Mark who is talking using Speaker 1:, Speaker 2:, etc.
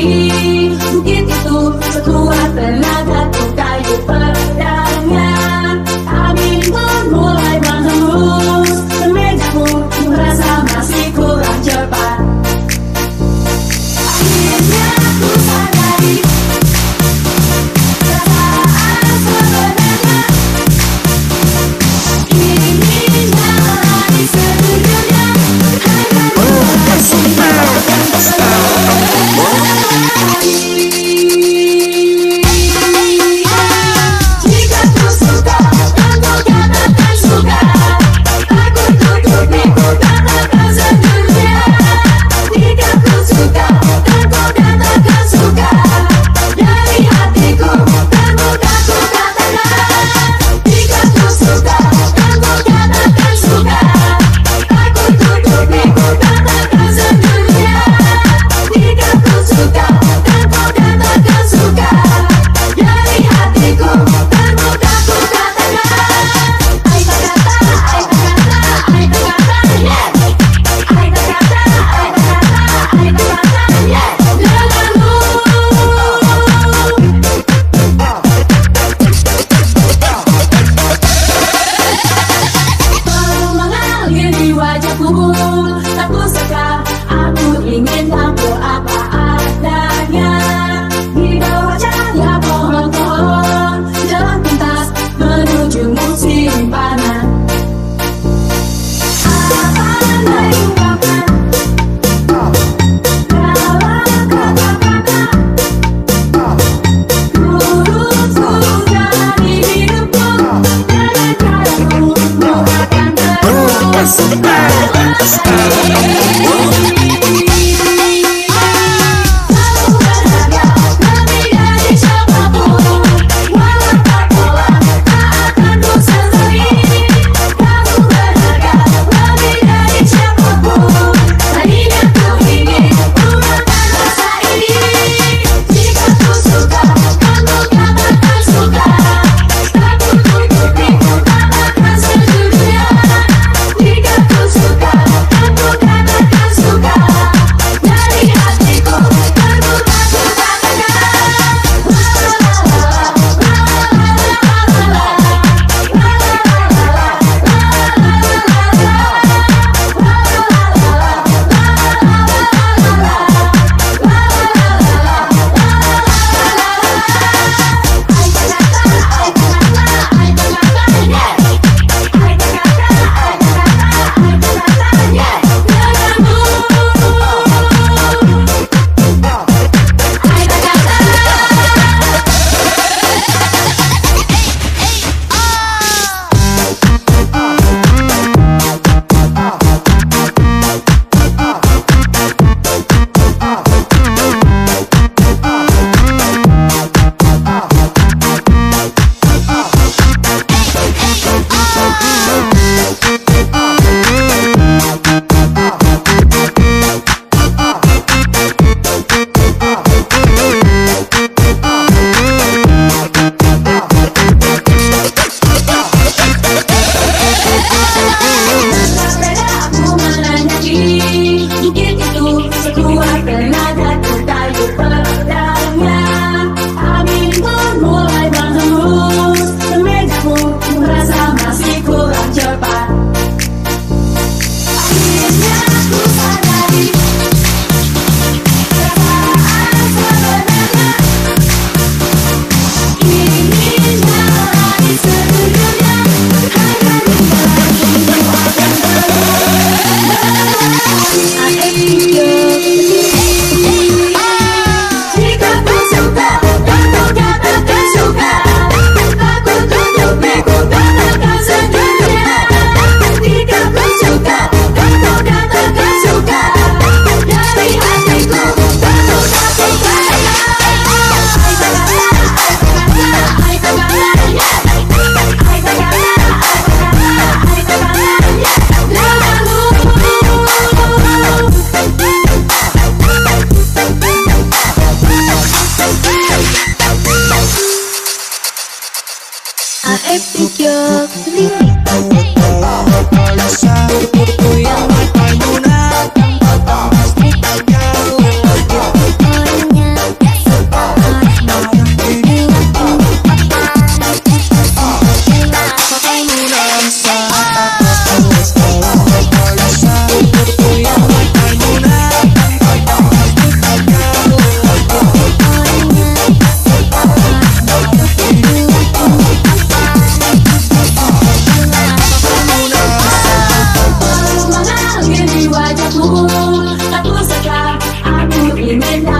Speaker 1: ti, un quietito, se cruza Cause hep yok Lili Está tu sacar, a love